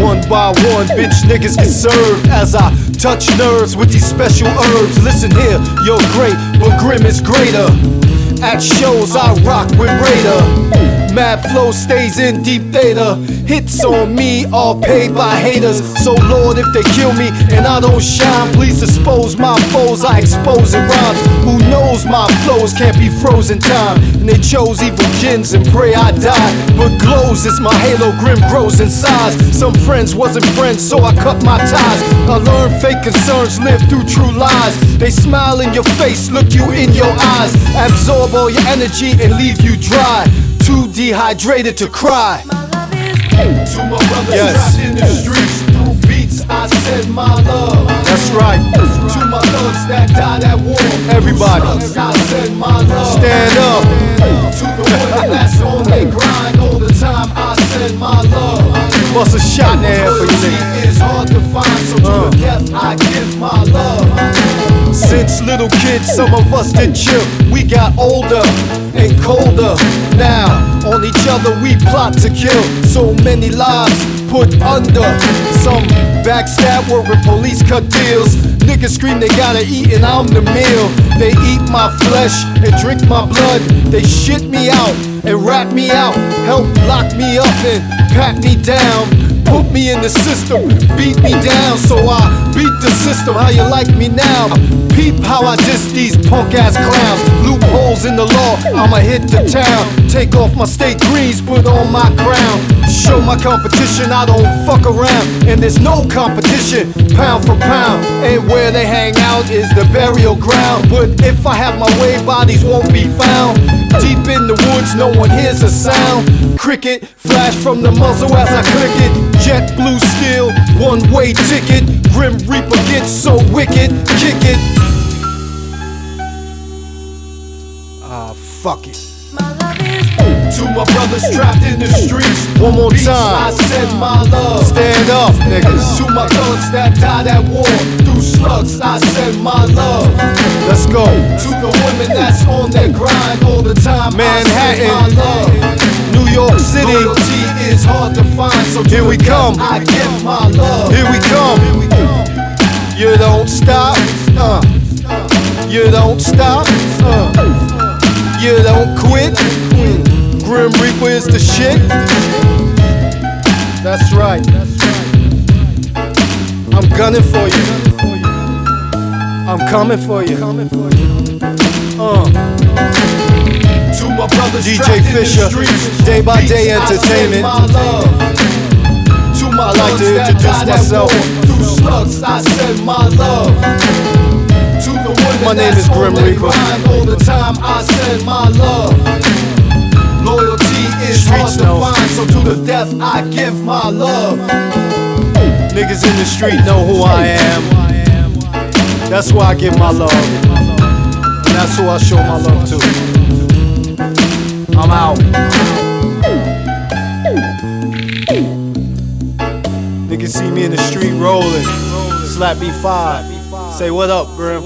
One by one, bitch niggas get served as I touch nerves with these special herbs. Listen here, you're great, but Grim is greater. At shows, I rock with Raider. Mad flow stays in deep theta. Hits on me, all paid by haters. So, Lord, if they kill me and I don't shine, please dispose my foes. I expose in rhymes. Who knows my flows can't be frozen time. And they chose evil gins and pray I die. But glows as my halo grim grows in size. Some friends wasn't friends, so I cut my ties. I learned fake concerns live through true lies. They smile in your face, look you in your eyes. Absorb all your energy and leave you dry. Too dehydrated to cry. To my brothers Yes. trapped in the streets, through beats, I send my love. That's right. To my thugs that died at war, Everybody. Little kids, some of us did chill. We got older and colder. Now, on each other we plot to kill. So many lives put under. Some backstab the police cut deals. Niggas scream they gotta eat and I'm the meal. They eat my flesh and drink my blood. They shit me out and rat me out. Help lock me up and pat me down. Put me in the system, beat me down, so I beat the system. How you like me now? Peep how I diss these punk ass clowns. Loopholes in the law, I'ma hit the town. Take off my state greens, put on my crown. Show my competition, I don't fuck around. And there's no competition, pound for pound. And where they hang out is the burial ground. But if I have my way, bodies won't be found. Deep in the woods, no one hears a sound. Cricket, flash from the muzzle as I click it. Jet blue steel, one way ticket. Grim Reaper gets so wicked, kick it. Ah, fuck it. To my brothers trapped in the streets, One more time. I send my love. Stand up, niggas. To my thugs that died at war, through slugs, I send my love. Let's go. To the women that's on their grind all the time, Manhattan. I send my love. New York City, Loyalty is hard to find, so Here we come. I give my love. here we come. You don't stop, uh. You don't stop, uh. You don't quit. Grim Reaper is the shit. That's right. I'm gunning for you. I'm coming for you. Uh. To my brothers DJ Fisher, streets, Day by Day Entertainment. To my I like to introduce myself. Through slugs, I send my love. To the women My name is Grim Reaper. all the time, I send my love. Loyalty is hard Streets to know. find, so to the death I give my love. Niggas in the street know who I am. That's why I give my love. And that's who I show my love to. I'm out. Niggas see me in the street rolling. Slap B5. Say what up, Grim.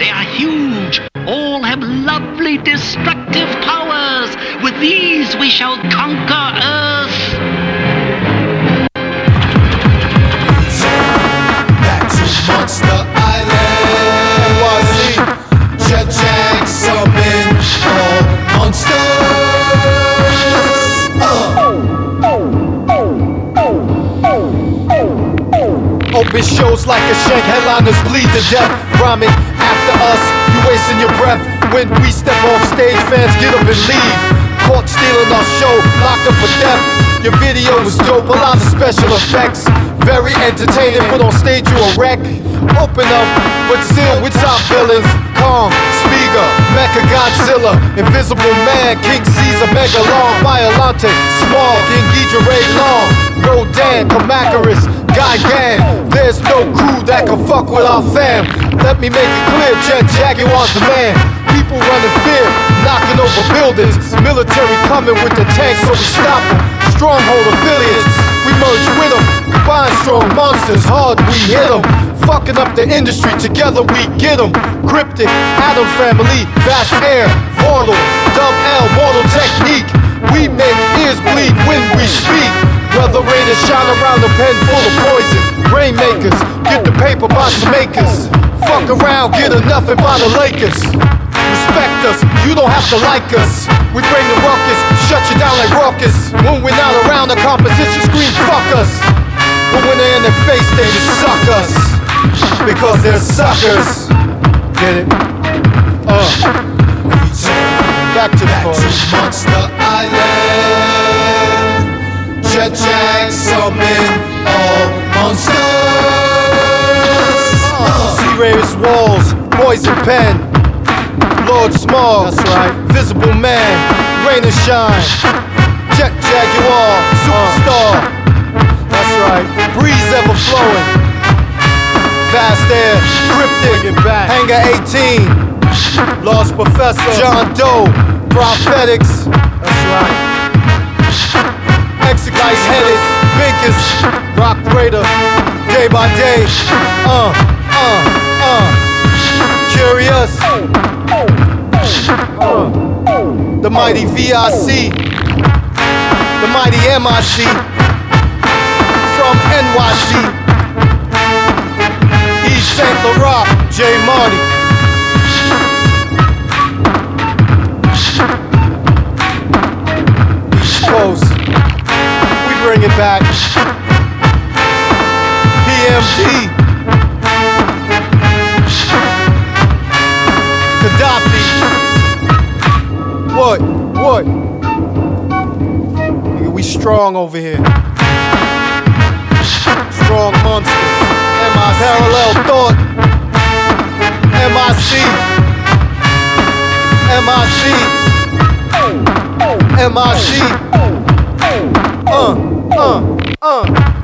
They are huge. All have lovely destructive powers. With these we shall conquer Earth. To Monster Island. Jet Jag summon all monsters. Open shows like a shank, headliners bleed to death. Rhyming after us, you wasting your breath. When we step off stage, fans get up and leave. Caught stealing our show, locked up for death. Your video was dope, a lot of special effects. Very entertaining, but on stage you a wreck. Open up, but still with top villains. Kong, Spiega, Mecha Godzilla, Invisible Man, King Caesar, Megalon, Biollante, Small, King Geedorah, Ray Long, Rodan, Kamakarus, There's no crew that can fuck with our fam. Let me make it clear, Jet Jaguar's the man. People running fear, knocking over buildings. Military coming with the tanks, so we stop them. Stronghold affiliates, we merge with them. Combine strong monsters, hard we hit them. Fucking up the industry, together we get them. Cryptic, Adam Family, Vast Aire, Mortal, Dub L, Mortal Technique. We make ears bleed when we speak. Weather raiders shine around a pen full of poison. Rainmakers, get the paper by makers. Fuck around, get enough and buy the Lakers. Respect us, you don't have to like us. We bring the ruckus, shut you down like raucous. When we're not around, the composition scream fuck us. But when they're in their face, they just suck us. Because they're suckers. Get it? Uh. Back to the Monster Island. Jag summon all monsters. Sea Raiders walls, poison pen. Lord Small, that's right. Visible man, rain and shine. Jet Jaguar, superstar. That's right. Breeze ever flowing. Vast Aire, cryptic back. Hangar 18. Lost Professor, John Doe, Prophetics. That's right. Execution headed, Binkus, Rock Raider, day by day. Uh, uh, uh. Curious. Uh. The mighty VIC. The mighty MIC. From NYC. East St. Laurent, J. Marty. Bring it back. Gaddafi. What? What? Nigga, we strong over here. Strong monsters. MI parallel thought. MIC. MIC. MIC. Uh uh, uh.